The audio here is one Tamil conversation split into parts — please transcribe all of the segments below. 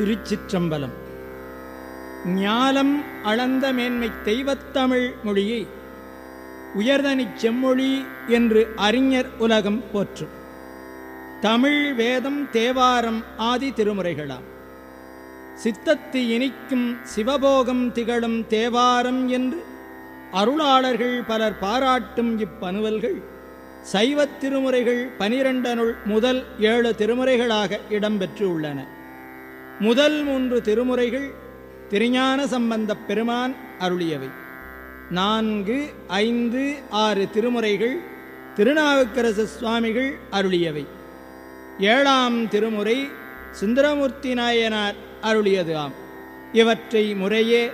திருச்சிற்றம்பலம். ஞாலம் அளந்த மேன்மை தெய்வத்தமிழ் மொழியை உயர்தனிச் செம்மொழி என்று அறிஞர் உலகம் போற்றும். தமிழ் வேதம் தேவாரம் ஆதி திருமுறைகளாம். சித்தத்து இனிக்கும் சிவபோகம் திகழும் தேவாரம் என்று அருளாளர்கள் பலர் பாராட்டும் இப்பனுவல்கள் சைவத் திருமுறைகள் பனிரெண்டனுள் முதல் ஏழு திருமுறைகளாக இடம்பெற்று உள்ளன முதல் மூன்று திருமுறைகள் திருஞான சம்பந்தப் பெருமான் அருளியவை. நான்கு ஐந்து ஆறு திருமுறைகள் திருநாவுக்கரசு சுவாமிகள் அருளியவை. ஏழாம் திருமுறை சுந்தரமூர்த்தி நாயனார் அருளியது ஆம். இவற்றை முறையே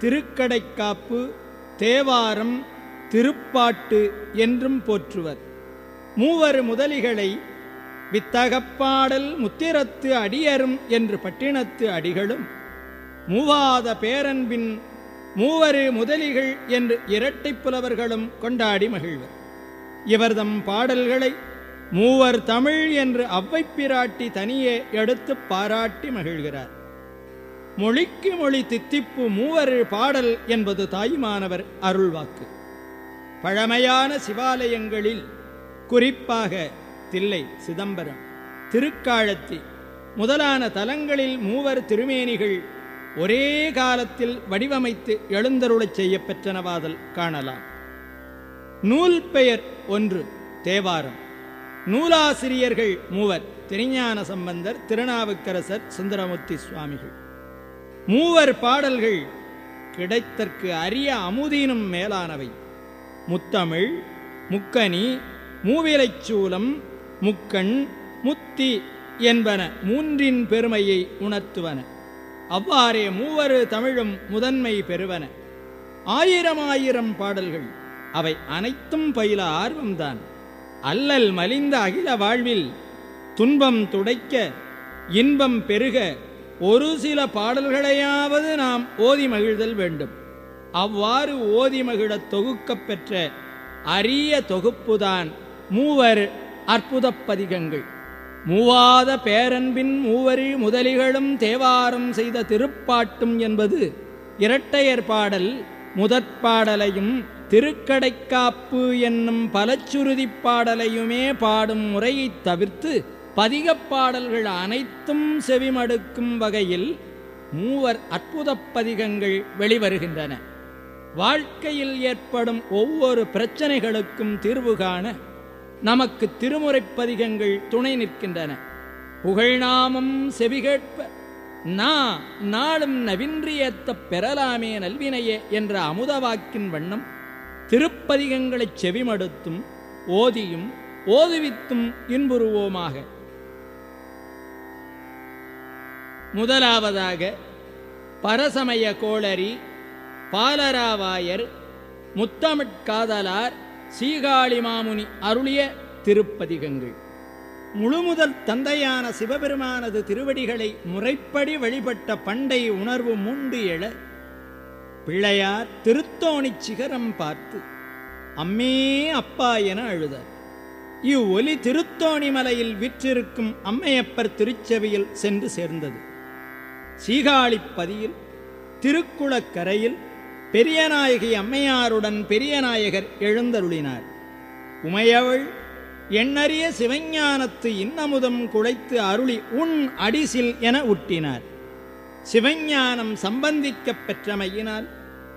திருக்கடைக்காப்பு தேவாரம் திருப்பாட்டு என்றும் போற்றுவர். மூவர் முதலிகளை வித்தகப்பாடல் முத்திரத்து அடியரும் என்று பட்டினத்து அடிகளும் மூவாத பேரன்பின் மூவரு முதலிகள் என்று இரட்டைப் புலவர்களும் கொண்டாடி மகிழ்வர். இவர்தம் பாடல்களை மூவர் தமிழ் என்று அவ்வை பிராட்டி தனியே எடுத்து பாராட்டி மகிழ்கிறார். மொழிக்கு மொழி தித்திப்பு மூவரு பாடல் என்பது தாய்மானவர் அருள்வாக்கு. பழமையான சிவாலயங்களில் குறிப்பாக தில்லை சிதம்பரம். திருக்காழத்தி முதலான தலங்களில் மூவர் திருமேனிகள் ஒரே காலத்தில் வடிவமைத்து எழுந்தருளச் செய்யப்பெற்றனவாதல் காணலாம். நூல் பெயர் ஒன்று தேவாரம். நூலாசிரியர்கள் மூவர் திருஞான சம்பந்தர் திருநாவுக்கரசர் சுந்தரமூர்த்தி சுவாமிகள். மூவர் பாடல்கள் கிடைத்தற்கு அரிய அமுதீனும் மேலானவை. முத்தமிழ் முக்கனி மூவிலைச்சூலம் முக்கண் முத்தி என்பன மூன்றின் பெருமையை உணர்த்துவன. அவ்வாறே மூவரு தமிழும் முதன்மை பெறுவன. ஆயிரம் ஆயிரம் பாடல்கள் அவை அனைத்தும் பயில ஆர்வம்தான். அல்லல் மலிந்த அகில வாழ்வில் துன்பம் துடைக்க இன்பம் பெருக ஒரு சில பாடல்களையாவது நாம் ஓதி மகிழ்தல் வேண்டும். அவ்வாறு ஓதி மகிழத் தொகுக்கப் பெற்ற அரிய தொகுப்புதான் மூவர் அற்புதப் பதிகங்கள் மூவாத பேரன்பின் மூவரி முதலிகளும் தேவாரம் செய்த திருப்பாட்டும் என்பது இரட்டையர் பாடல் முதற்பாடலையும் திருக்கடைக்காப்பு என்னும் பலச்சுருதிப் பாடலையுமே பாடும் முறையைத் தவிர்த்து பதிகப்பாடல்கள் அனைத்தும் செவிமடுக்கும் வகையில் மூவர் அற்புதப் பதிகங்கள் வெளிவருகின்றன. வாழ்க்கையில் ஏற்படும் ஒவ்வொரு பிரச்சனைகளுக்கும் தீர்வு காண நமக்கு திருமுறை பதிகங்கள் துணை நிற்கின்றன. புகழ்நாமம் செவிகேட்ப நா நாளும் நவின்றியேத்த பெறலாமே நல்வினையே என்ற அமுதவாக்கின் வண்ணம் திருப்பதிகங்களைச் செவிமடுத்தும் ஓதியும் ஓதுவித்தும் இன்புறுவோமாக. முதலாவதாக பரசமய கோளரி பாலராவாயர் முத்தமிழ்காதலார் சீகாழி மாமுனி அருளிய திருப்பதிகங்கள். முழுமுதல் தந்தையான சிவபெருமானது திருவடிகளை முறைப்படி வழிபட்ட பண்டை உணர்வு மூண்டு எழ பிள்ளையார் திருத்தோணிச் சிகரம் பார்த்து அம்மே அப்பா என அழுதார். இவ்வொலி திருத்தோணி மலையில் விற்றிருக்கும் அம்மையப்பர் திருச்செவியில் சென்று சேர்ந்தது. சீகாழிப்பதியில் திருக்குளக்கரையில் பெரியநாயகி அம்மையாருடன் பெரியநாயகர் எழுந்தருளினார். உமையவள் எண்ணறிய சிவஞானத்து இன்னமுதம் குழைத்து அருளி உன் அடிசில் என உட்டினார். சிவஞானம் சம்பந்திக்கப் பெற்றமையினால்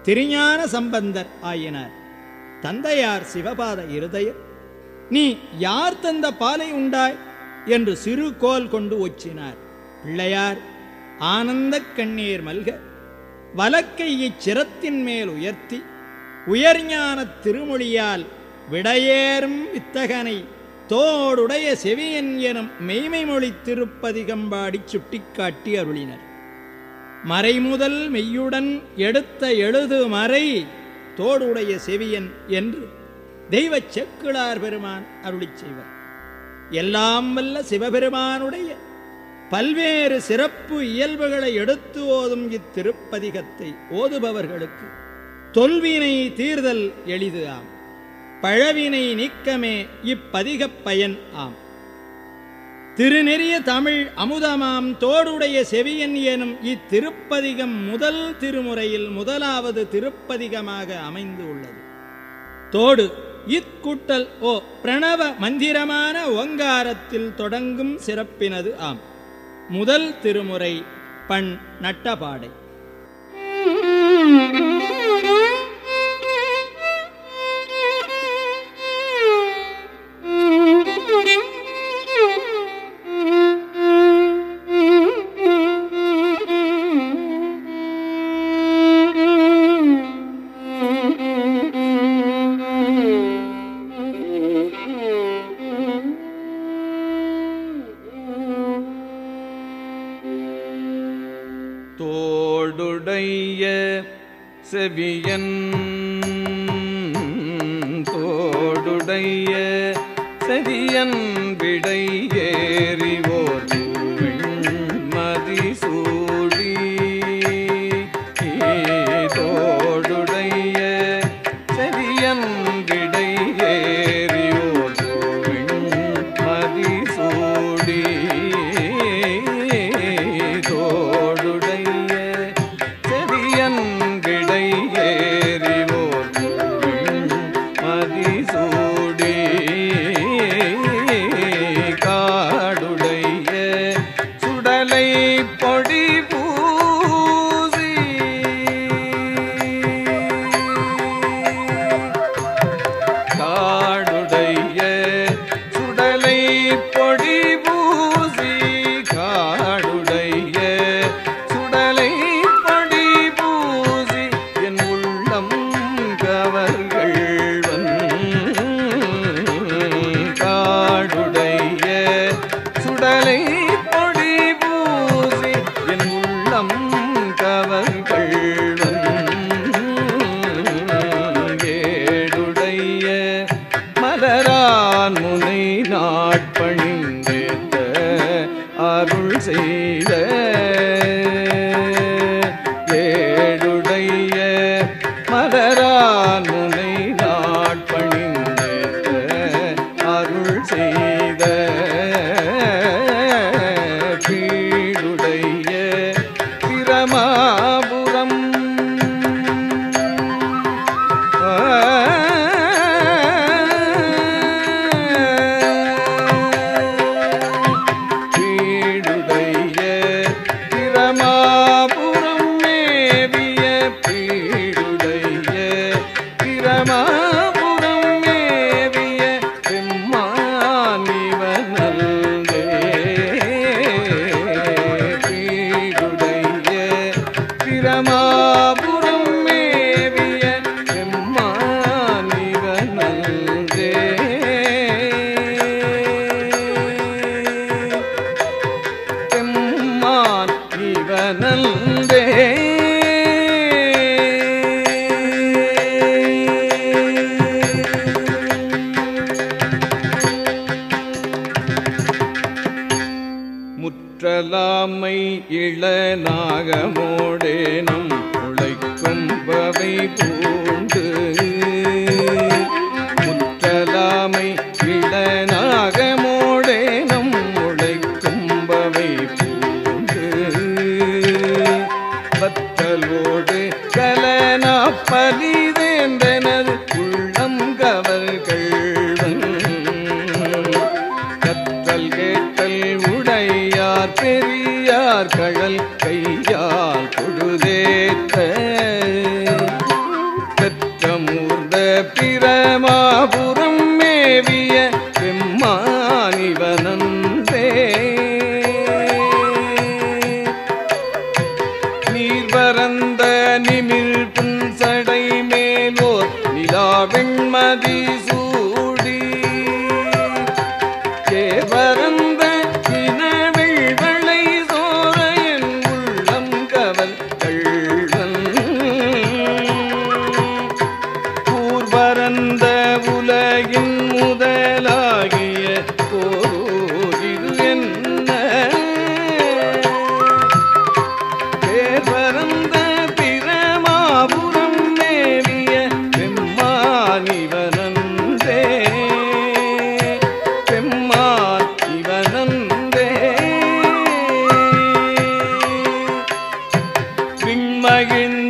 திருஞான சம்பந்தர் ஆயினார். தந்தையார் சிவபாத இருதயர் நீ யார் தந்த பாலை உண்டாய்? என்று சிறு கோல் கொண்டு ஒச்சினார். பிள்ளையார் ஆனந்த கண்ணீர் மல்க வலக்கையைச் சிரத்தின் மேல் உயர்த்தி உயர்ஞானத் திருமொழியால் விடையேறும் வித்தகனை தோடுடைய செவியன் எனும் மெய்மைமொழி திருப்பதிகம்பாடி சுட்டிக்காட்டி அருளினர். மறைமுதல் மெய்யுடன் எடுத்த எழுது மறை தோடுடைய செவியன் என்று தெய்வச் செக்குளார் பெருமான் அருளி செய்வர். எல்லாம் வல்ல சிவபெருமானுடைய பல்வேறு சிறப்பு இயல்புகளை எடுத்து ஓதும் இத்திருப்பதிகத்தை ஓதுபவர்களுக்கு தொல்வினை தீர்தல் எளிது ஆம். பழவினை நீக்கமே இப்பதிகப் பயன் ஆம். திருநெறிய தமிழ் அமுதமாம் தோடுடைய செவியன் எனும் இத்திருப்பதிகம் முதல் திருமுறையில் முதலாவது திருப்பதிகமாக அமைந்து உள்ளது. தோடு இக்கூட்டல் ஓ பிரணவ மந்திரமான ஓங்காரத்தில் தொடங்கும் சிறப்பினது ஆம். முதல் திருமுறை பண் நட்டபாடை. செவியன் நாட்பணிந்தேத்த அருள் செய்த இளநாகமோடேனம் மகிழ்ந்த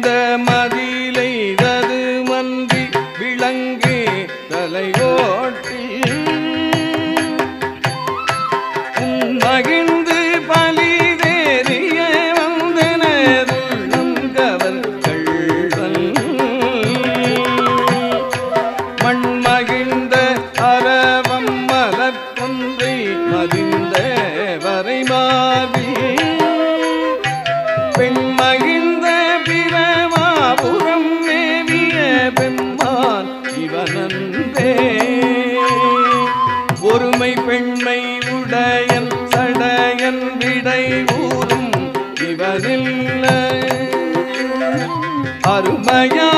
yeah.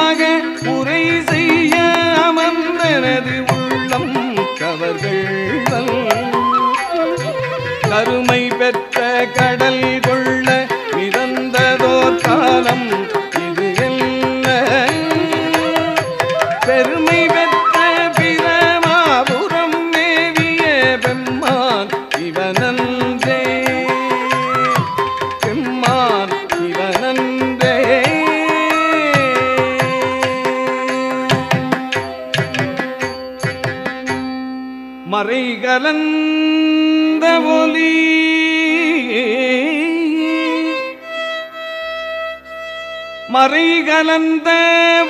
கலந்த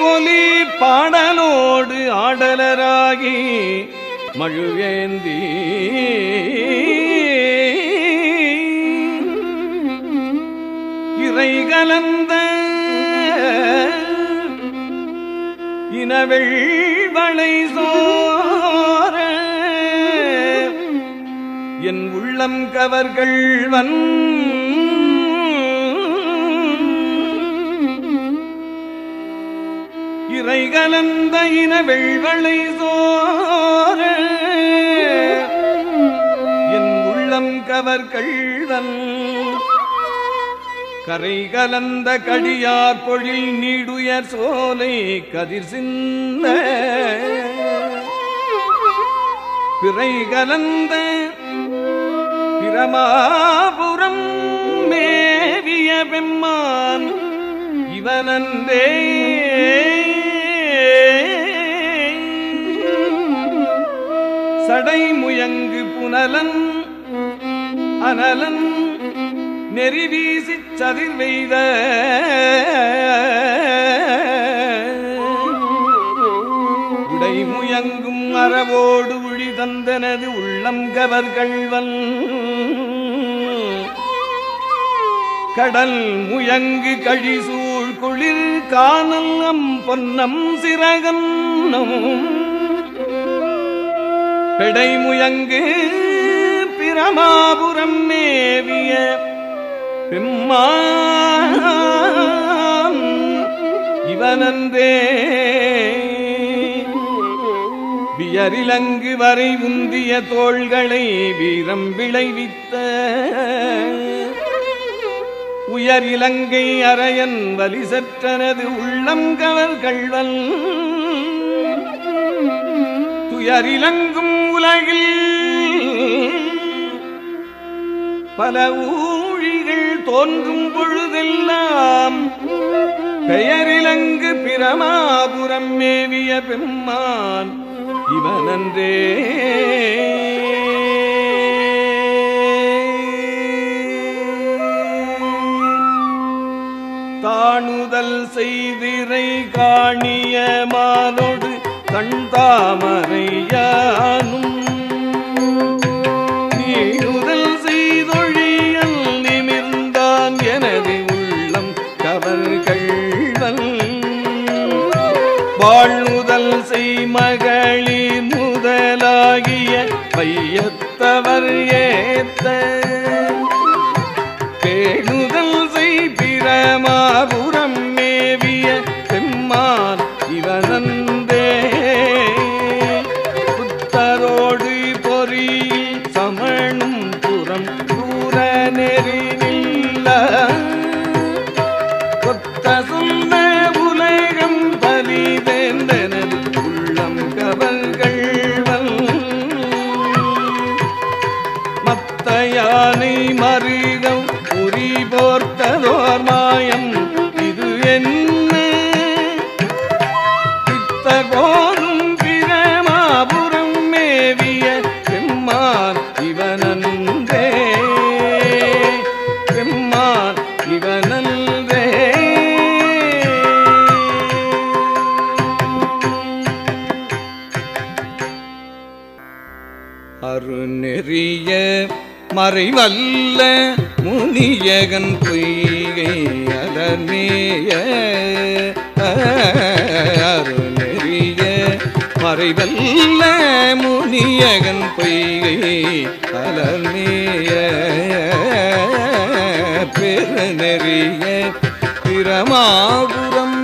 ஒலி பாடலோடு ஆடலராகி மழுவேந்தி இறை கலந்த இனவெள்வளை சோர என் உள்ளம் கவர்கள் வன் இறை கலந்த இன வெள்வளை சோர என் உள்ளம் கவர் கவர்கள்வன் கரை கலந்த கடியார் பொழில் நீடுயர் சோலை கதிர் சிந்த பிறை கலந்த பிரமாபுரம் மேவிய பெம்மான். இவனந்தே சடைமுயங்கு புனலன் அனலன் நெறிவீசி சதிர் வெய்த. உடை முயங்கும் அறவோடு உழி தந்தனது உள்ளம் கவர்கள்வன். கடல் முயங்கு கழிசூழ் குளிர் காணல் அம் பொன்னம் சிறகன்னும். பெடைமுயங்கு பிரமாபுரம் மேவிய பெம்மான் இவனந்தே வியரிலங்கு வரை உந்திய தோள்களை வீரம் விளைவித்த உயர் இலங்கை அரையன் வலிசற்றனது உள்ளம் கவர் கள்வன். துயரிலங்க உலகில் பல ஊழிகள் தோன்றும் பொழுதெல்லாம் பெயரிலங்கு பிரமாபுரம் மேவிய பெம்மான் இவனன்றே. தாணுதல் செய்திரை காணிய மானோடு கண் வாழ்முதல் செய் மகளிர் முதலாகிய வையத்தவர் ஏத்த. பேணுதல் செய் பிரமாபுரம் மேவி மத்த யானை மருகம் உரி போர்த்ததோர் மாயம் மறைவல்ல முனியகன் பொய்கை அலர்மேய அருணெறிய மறைவல்ல முனியகன் பொய்கை அலர்மேய. பெருநெறிய பிரமாபுரம்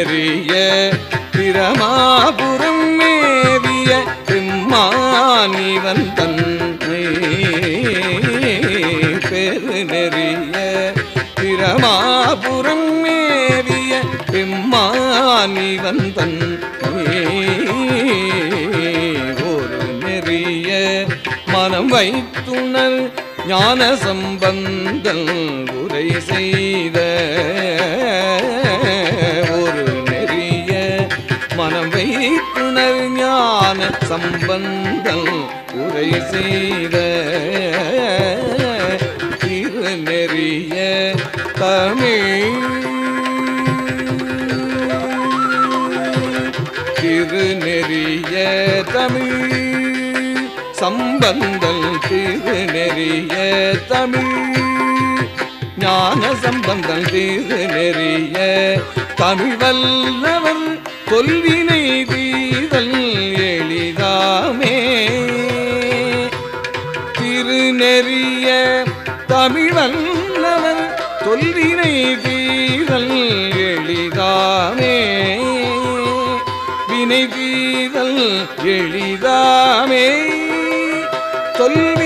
பெருநெறிய பிரமாபுரம் மேவிய பிம்மானிவன் தன்னை பெருநெறிய பிரமாபுரம் மேவிய பிம்மானிவன் வந்தன் ஒரு நெறிய மனம் வைத்துணர் ஞான சம்பந்தல் உரை செய்த சம்பந்தம் உரை செய்த திருநெறிய தமிழ். திருநெறிய தமிழ். சம்பந்தல் திருநெறிய தமிழ். ஞான சம்பந்தல் திருநெறிய தமிழ் வல்லவர். கொல்வினை தீதல் எளிதாமே திருநெறிய தமிழ் வல்லவர் தொல்வினை தீதல் எளிதாமே. வினை தீதல் எளிதாமே. தொல்வினை